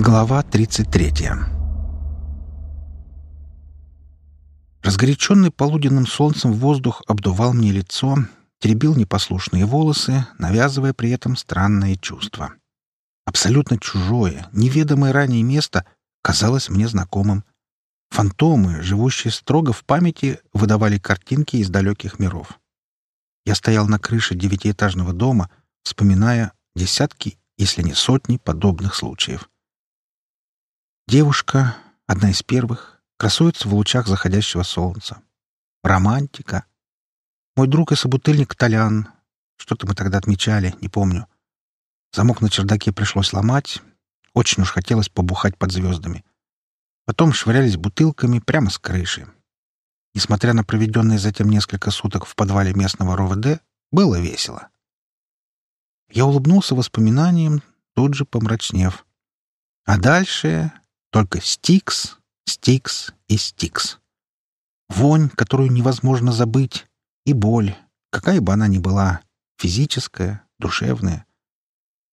Глава 33 Разгоряченный полуденным солнцем воздух обдувал мне лицо, теребил непослушные волосы, навязывая при этом странное чувство. Абсолютно чужое, неведомое ранее место казалось мне знакомым. Фантомы, живущие строго в памяти, выдавали картинки из далеких миров. Я стоял на крыше девятиэтажного дома, вспоминая десятки, если не сотни подобных случаев. Девушка, одна из первых, красуется в лучах заходящего солнца. Романтика. Мой друг и собутыльник Толян. Что-то мы тогда отмечали, не помню. Замок на чердаке пришлось ломать. Очень уж хотелось побухать под звездами. Потом швырялись бутылками прямо с крыши. Несмотря на проведенные затем несколько суток в подвале местного РОВД, было весело. Я улыбнулся воспоминаниям, тут же помрачнев. А дальше только стикс, стикс и стикс. Вонь, которую невозможно забыть, и боль, какая бы она ни была, физическая, душевная.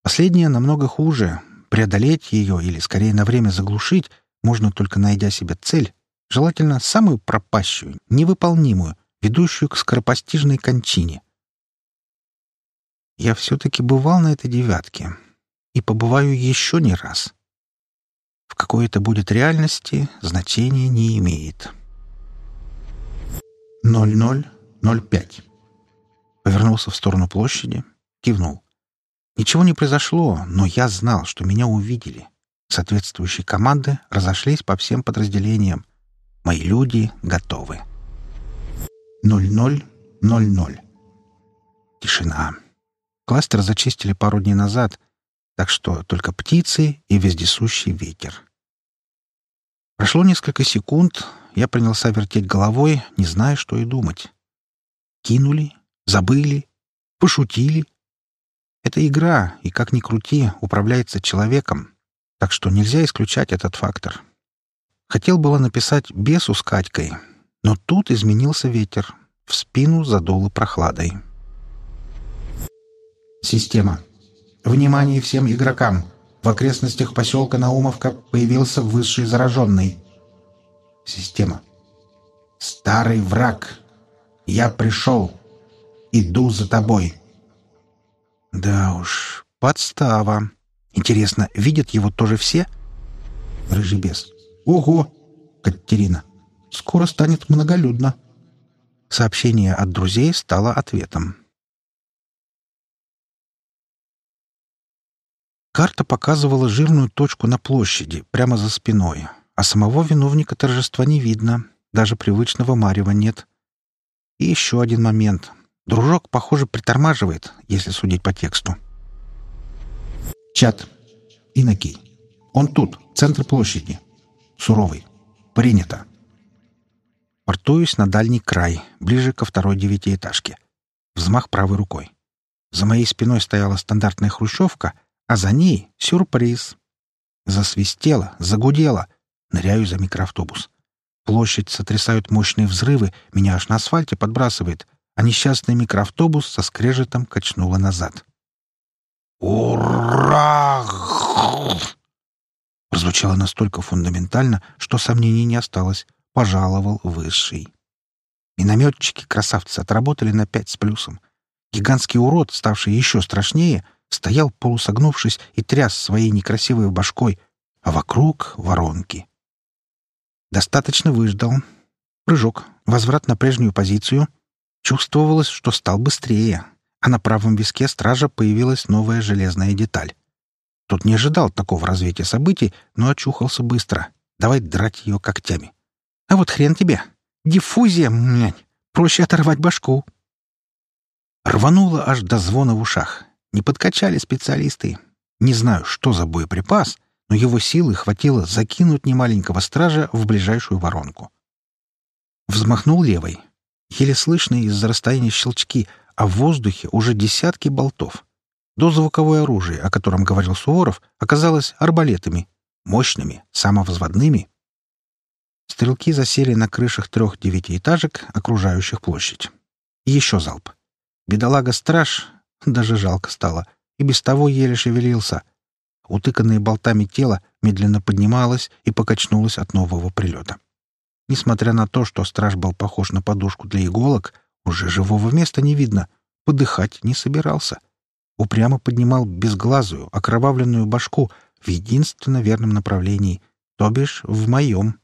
Последняя намного хуже. Преодолеть ее или, скорее, на время заглушить можно только найдя себе цель, желательно самую пропащую, невыполнимую, ведущую к скоропостижной кончине. Я все-таки бывал на этой девятке и побываю еще не раз. В какой это будет реальности, значения не имеет. 0005. Повернулся в сторону площади, кивнул. Ничего не произошло, но я знал, что меня увидели. Соответствующие команды разошлись по всем подразделениям. Мои люди готовы. 0000. Тишина. Кластер зачистили пару дней назад, так что только птицы и вездесущий ветер. Прошло несколько секунд, я принялся вертеть головой, не зная, что и думать. Кинули, забыли, пошутили. Это игра, и, как ни крути, управляется человеком, так что нельзя исключать этот фактор. Хотел было написать «бесу с Катькой», но тут изменился ветер, в спину задуло прохладой. Система. Внимание всем игрокам! В окрестностях поселка Наумовка появился высший зараженный. Система. Старый враг. Я пришел. Иду за тобой. Да уж, подстава. Интересно, видят его тоже все? Рыжий бес. Ого! Катерина. Скоро станет многолюдно. Сообщение от друзей стало ответом. Карта показывала жирную точку на площади, прямо за спиной, а самого виновника торжества не видно, даже привычного марева нет. И еще один момент. Дружок, похоже, притормаживает, если судить по тексту. Чат. Инокий. Он тут, центр площади. Суровый. Принято. Портуюсь на дальний край, ближе ко второй девятиэтажке. Взмах правой рукой. За моей спиной стояла стандартная хрущевка — а за ней — сюрприз. Засвистело, загудело. Ныряю за микроавтобус. Площадь сотрясают мощные взрывы, меня аж на асфальте подбрасывает, а несчастный микроавтобус со скрежетом качнуло назад. «Ура!» Прозвучало настолько фундаментально, что сомнений не осталось. Пожаловал высший. Минометчики-красавцы отработали на пять с плюсом. Гигантский урод, ставший еще страшнее, стоял полусогнувшись и тряс своей некрасивой башкой, а вокруг — воронки. Достаточно выждал. Прыжок, возврат на прежнюю позицию. Чувствовалось, что стал быстрее, а на правом виске стража появилась новая железная деталь. Тут не ожидал такого развития событий, но очухался быстро. Давай драть ее когтями. А вот хрен тебе. Диффузия, млядь. Проще оторвать башку. Рвануло аж до звона в ушах. Не подкачали специалисты. Не знаю, что за боеприпас, но его силы хватило закинуть немаленького стража в ближайшую воронку. Взмахнул левой. Еле слышные из-за расстояния щелчки, а в воздухе уже десятки болтов. Дозвуковое оружие, о котором говорил Суворов, оказалось арбалетами, мощными, самовзводными. Стрелки засели на крышах трех девятиэтажек, окружающих площадь. Еще залп. Бедолага-страж, даже жалко стало. И без того еле шевелился. Утыканное болтами тело медленно поднималась и покачнулась от нового прилета. Несмотря на то, что страж был похож на подушку для иголок, уже живого места не видно, подыхать не собирался. Упрямо поднимал безглазую, окровавленную башку в единственно верном направлении, то бишь в моем.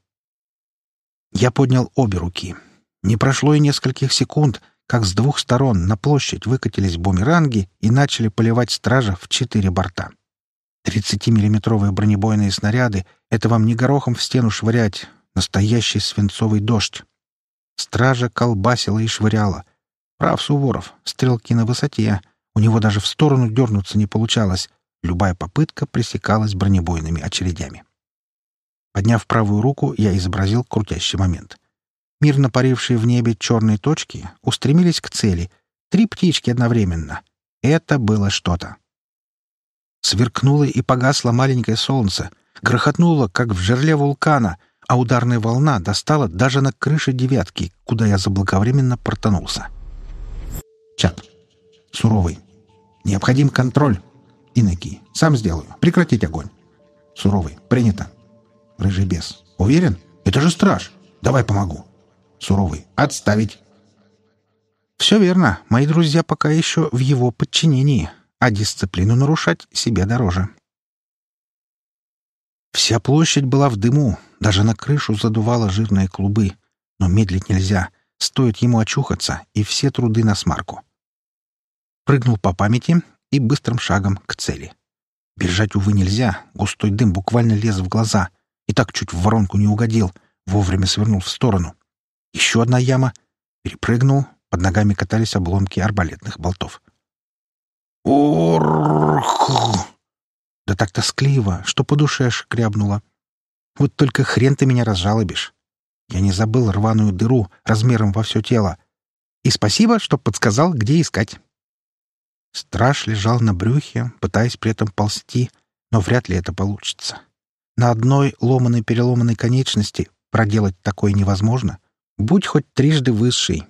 Я поднял обе руки. Не прошло и нескольких секунд, как с двух сторон на площадь выкатились бумеранги и начали поливать стража в четыре борта. 30-миллиметровые бронебойные снаряды — это вам не горохом в стену швырять, настоящий свинцовый дождь. Стража колбасила и швыряла. Прав Суворов, стрелки на высоте. У него даже в сторону дернуться не получалось. Любая попытка пресекалась бронебойными очередями. Подняв правую руку, я изобразил крутящий момент. Мирно парившие в небе черные точки устремились к цели. Три птички одновременно. Это было что-то. Сверкнуло и погасло маленькое солнце. Грохотнуло, как в жерле вулкана, а ударная волна достала даже на крыше девятки, куда я заблаговременно протонулся. Чат. Суровый. Необходим контроль. Иноки. Сам сделаю. Прекратить огонь. Суровый. Принято. Рыжий бес. Уверен? Это же страж. Давай помогу. Суровый. Отставить. Все верно. Мои друзья пока еще в его подчинении, а дисциплину нарушать себе дороже. Вся площадь была в дыму, даже на крышу задувало жирные клубы. Но медлить нельзя. Стоит ему очухаться, и все труды на смарку. Прыгнул по памяти и быстрым шагом к цели. Бежать, увы, нельзя. Густой дым буквально лез в глаза — и так чуть в воронку не угодил, вовремя свернул в сторону. Еще одна яма. Перепрыгнул, под ногами катались обломки арбалетных болтов. Орх! Да так тоскливо, что по душе шкрябнуло. Вот только хрен ты меня разжалобишь. Я не забыл рваную дыру размером во все тело. И спасибо, что подсказал, где искать. Страж лежал на брюхе, пытаясь при этом ползти, но вряд ли это получится. На одной ломаной-переломанной конечности проделать такое невозможно. Будь хоть трижды высший.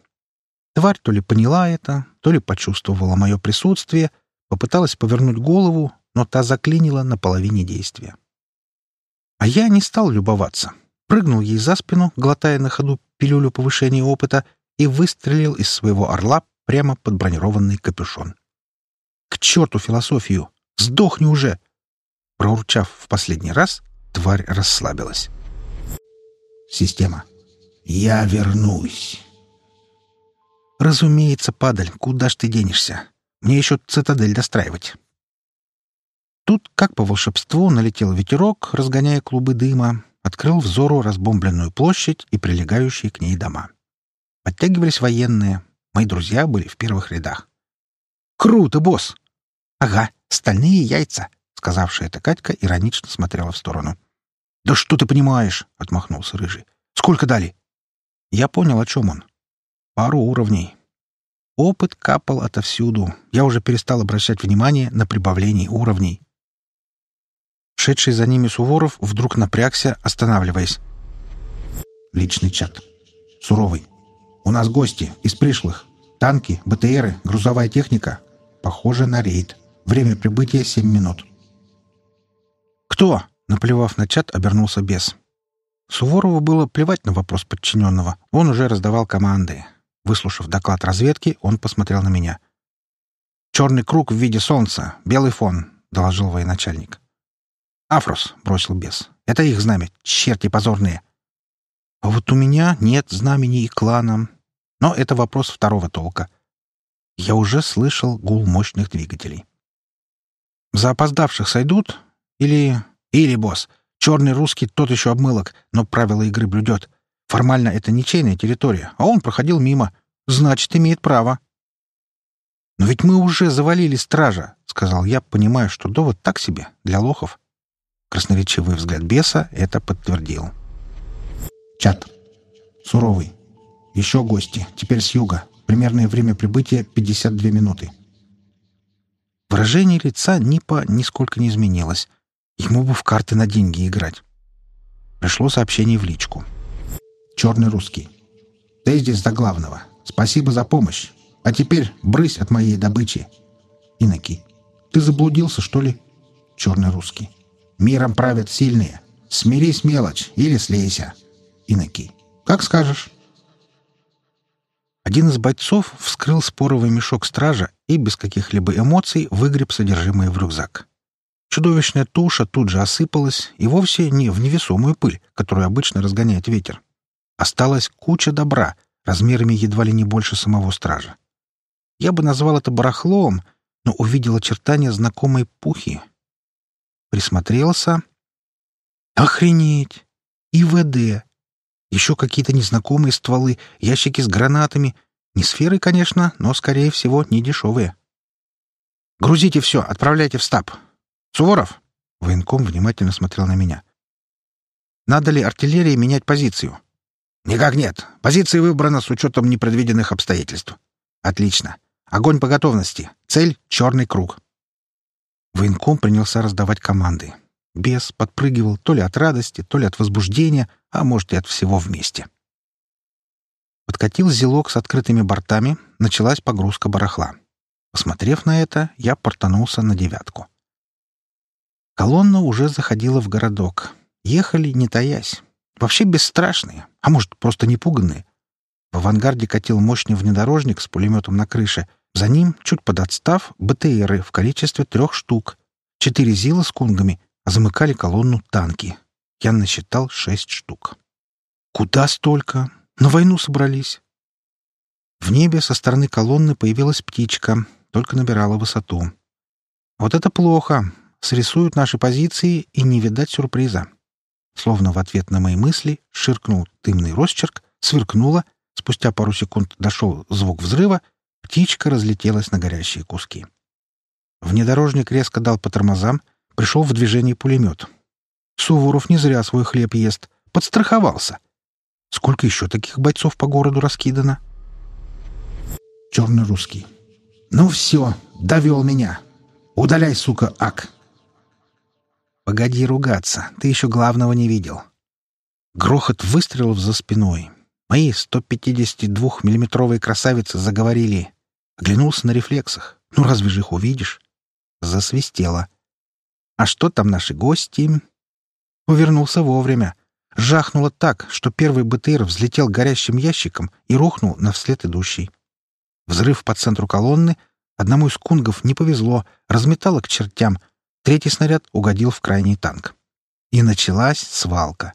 Тварь то ли поняла это, то ли почувствовала мое присутствие, попыталась повернуть голову, но та заклинила на половине действия. А я не стал любоваться. Прыгнул ей за спину, глотая на ходу пилюлю повышения опыта, и выстрелил из своего орла прямо под бронированный капюшон. «К черту философию! Сдохни уже!» Проурчав в последний раз, Тварь расслабилась. Система. «Я вернусь». «Разумеется, падаль, куда ж ты денешься? Мне еще цитадель достраивать». Тут, как по волшебству, налетел ветерок, разгоняя клубы дыма, открыл взору разбомбленную площадь и прилегающие к ней дома. Подтягивались военные. Мои друзья были в первых рядах. «Круто, босс!» «Ага, стальные яйца сказавшая это Катька иронично смотрела в сторону. «Да что ты понимаешь?» — отмахнулся Рыжий. «Сколько дали?» Я понял, о чем он. Пару уровней. Опыт капал отовсюду. Я уже перестал обращать внимание на прибавление уровней. Шедший за ними Суворов вдруг напрягся, останавливаясь. Личный чат. Суровый. У нас гости из пришлых. Танки, БТРы, грузовая техника. Похоже на рейд. Время прибытия — семь минут. «Кто?» — наплевав на чат, обернулся бес. Суворову было плевать на вопрос подчиненного. Он уже раздавал команды. Выслушав доклад разведки, он посмотрел на меня. «Черный круг в виде солнца, белый фон», — доложил военачальник. «Афрос», — бросил бес. «Это их знамя, черти позорные». «А вот у меня нет знамени и клана. Но это вопрос второго толка. Я уже слышал гул мощных двигателей. За опоздавших сойдут, или... Или, босс, черный русский тот еще обмылок, но правила игры блюдет. Формально это ничейная территория, а он проходил мимо. Значит, имеет право. «Но ведь мы уже завалили стража», — сказал я, понимая, что довод так себе, для лохов. Красноречивый взгляд беса это подтвердил. Чат. Суровый. Еще гости. Теперь с юга. Примерное время прибытия — 52 минуты. Выражение лица Нипа нисколько не изменилось. Ему бы в карты на деньги играть. Пришло сообщение в личку. «Черный русский. Ты здесь за главного. Спасибо за помощь. А теперь брысь от моей добычи. Иноки. Ты заблудился, что ли?» Черный русский. Миром правят сильные. Смирись, мелочь, или слейся. Инокий. Как скажешь. Один из бойцов вскрыл споровый мешок стража и без каких-либо эмоций выгреб содержимое в рюкзак. Чудовищная туша тут же осыпалась, и вовсе не в невесомую пыль, которую обычно разгоняет ветер. Осталась куча добра, размерами едва ли не больше самого стража. Я бы назвал это барахлом, но увидел очертания знакомой пухи. Присмотрелся. Охренеть! ИВД! Еще какие-то незнакомые стволы, ящики с гранатами. Не сферы, конечно, но, скорее всего, не дешевые. «Грузите все, отправляйте в стаб. «Суворов!» — военком внимательно смотрел на меня. «Надо ли артиллерии менять позицию?» «Никак нет. Позиция выбрана с учетом непредвиденных обстоятельств». «Отлично. Огонь по готовности. Цель — черный круг». Военком принялся раздавать команды. Бес подпрыгивал то ли от радости, то ли от возбуждения, а может и от всего вместе. Подкатил зелок с открытыми бортами, началась погрузка барахла. Посмотрев на это, я портанулся на девятку. Колонна уже заходила в городок. Ехали, не таясь. Вообще бесстрашные, а может, просто не пуганные. В авангарде катил мощный внедорожник с пулеметом на крыше. За ним, чуть подотстав, БТРы в количестве трех штук. Четыре ЗИЛа с кунгами, а замыкали колонну танки. Я насчитал шесть штук. Куда столько? На войну собрались. В небе со стороны колонны появилась птичка, только набирала высоту. Вот это плохо срисуют наши позиции и не видать сюрприза. Словно в ответ на мои мысли ширкнул дымный росчерк, сверкнуло, спустя пару секунд дошел звук взрыва, птичка разлетелась на горящие куски. Внедорожник резко дал по тормозам, пришел в движение пулемет. Суворов не зря свой хлеб ест, подстраховался. Сколько еще таких бойцов по городу раскидано? Черный русский. «Ну все, довел меня. Удаляй, сука, ак!» «Погоди ругаться, ты еще главного не видел». Грохот выстрелов за спиной. Мои 152-миллиметровые красавицы заговорили. Оглянулся на рефлексах. Ну разве же их увидишь? Засвистело. А что там наши гости? Увернулся вовремя. Жахнуло так, что первый БТР взлетел горящим ящиком и рухнул на вслед идущий. Взрыв по центру колонны. Одному из кунгов не повезло, разметало к чертям, Третий снаряд угодил в крайний танк. И началась свалка.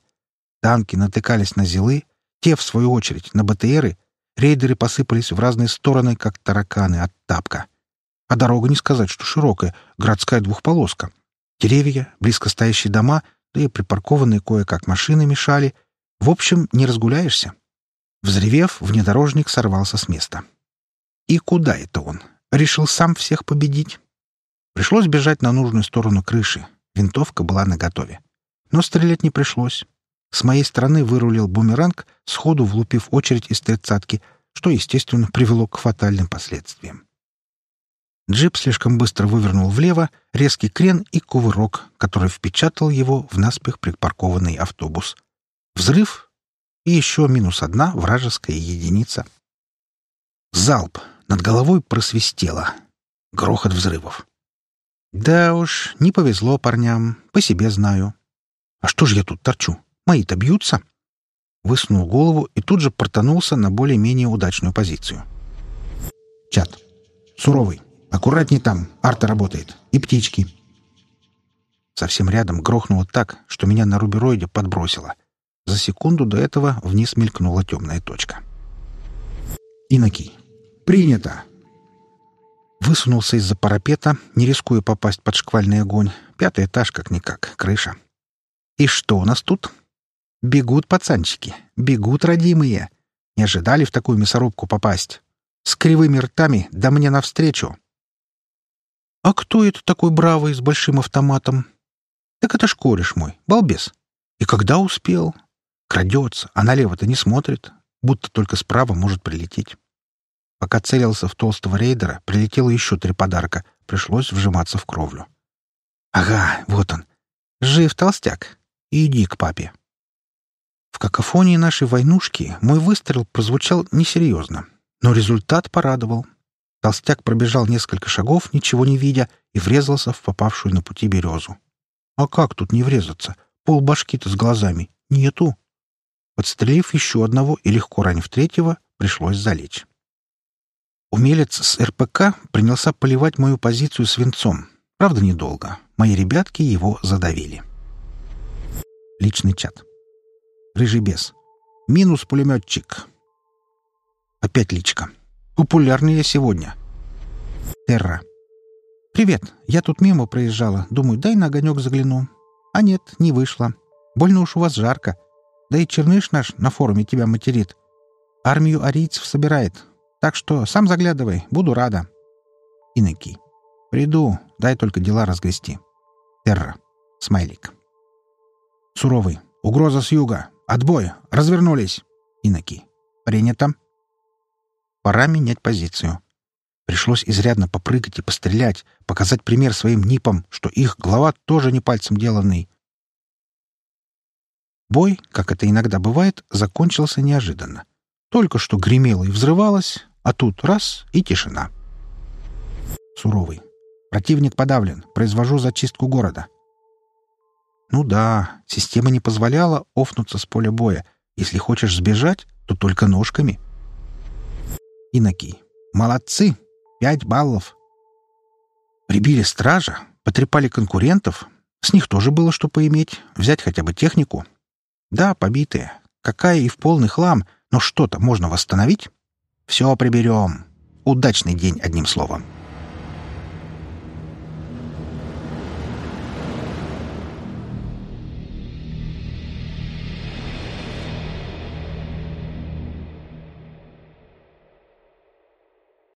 Танки натыкались на зилы, те, в свою очередь, на БТРы. Рейдеры посыпались в разные стороны, как тараканы от тапка. А дорога не сказать, что широкая, городская двухполоска. Деревья, близко стоящие дома, да и припаркованные кое-как машины мешали. В общем, не разгуляешься. Взревев, внедорожник сорвался с места. И куда это он? Решил сам всех победить? Пришлось бежать на нужную сторону крыши. Винтовка была наготове. Но стрелять не пришлось. С моей стороны вырулил бумеранг, сходу влупив очередь из тридцатки, что, естественно, привело к фатальным последствиям. Джип слишком быстро вывернул влево, резкий крен и кувырок, который впечатал его в наспех припаркованный автобус. Взрыв и еще минус одна вражеская единица. Залп. Над головой просвистело. Грохот взрывов. Да уж, не повезло парням, по себе знаю. А что же я тут торчу? Мои-то бьются. Высунул голову и тут же портанулся на более-менее удачную позицию. Чат. Суровый. Аккуратней там. Арта работает. И птички. Совсем рядом грохнуло так, что меня на рубероиде подбросило. За секунду до этого вниз мелькнула темная точка. Инокий. Принято. Высунулся из-за парапета, не рискуя попасть под шквальный огонь. Пятый этаж как-никак, крыша. И что у нас тут? Бегут пацанчики, бегут родимые. Не ожидали в такую мясорубку попасть. С кривыми ртами, да мне навстречу. А кто это такой бравый с большим автоматом? Так это ж кореш мой, балбес. И когда успел? Крадется, а налево-то не смотрит, будто только справа может прилететь. Пока целился в толстого рейдера, прилетело еще три подарка. Пришлось вжиматься в кровлю. «Ага, вот он. Жив толстяк. Иди к папе». В какофонии нашей войнушки мой выстрел прозвучал несерьезно, но результат порадовал. Толстяк пробежал несколько шагов, ничего не видя, и врезался в попавшую на пути березу. А как тут не врезаться? Пол башки-то с глазами. Нету. Подстрелив еще одного и легко ранив третьего, пришлось залечь. Умелец с РПК принялся поливать мою позицию свинцом. Правда, недолго. Мои ребятки его задавили. Личный чат. Рыжий бес. Минус пулеметчик. Опять личка. Популярный я сегодня. Терра. «Привет. Я тут мимо проезжала. Думаю, дай на огонек загляну. А нет, не вышло. Больно уж у вас жарко. Да и черныш наш на форуме тебя материт. Армию арийцев собирает. Так что сам заглядывай, буду рада». Иннокий. «Приду. Дай только дела разгрести». Терра. Смайлик. Суровый. «Угроза с юга. Отбой. Развернулись». Иннокий. «Принято». Пора менять позицию. Пришлось изрядно попрыгать и пострелять, показать пример своим нипам, что их глава тоже не пальцем деланный. Бой, как это иногда бывает, закончился неожиданно. Только что гремело и взрывалось, а тут раз — и тишина. Суровый. Противник подавлен. Произвожу зачистку города. Ну да, система не позволяла офнуться с поля боя. Если хочешь сбежать, то только ножками. Инокий. Молодцы! Пять баллов. Прибили стража, потрепали конкурентов. С них тоже было что поиметь. Взять хотя бы технику. Да, побитые. Какая и в полный хлам, но что-то можно восстановить. Все приберем. Удачный день, одним словом.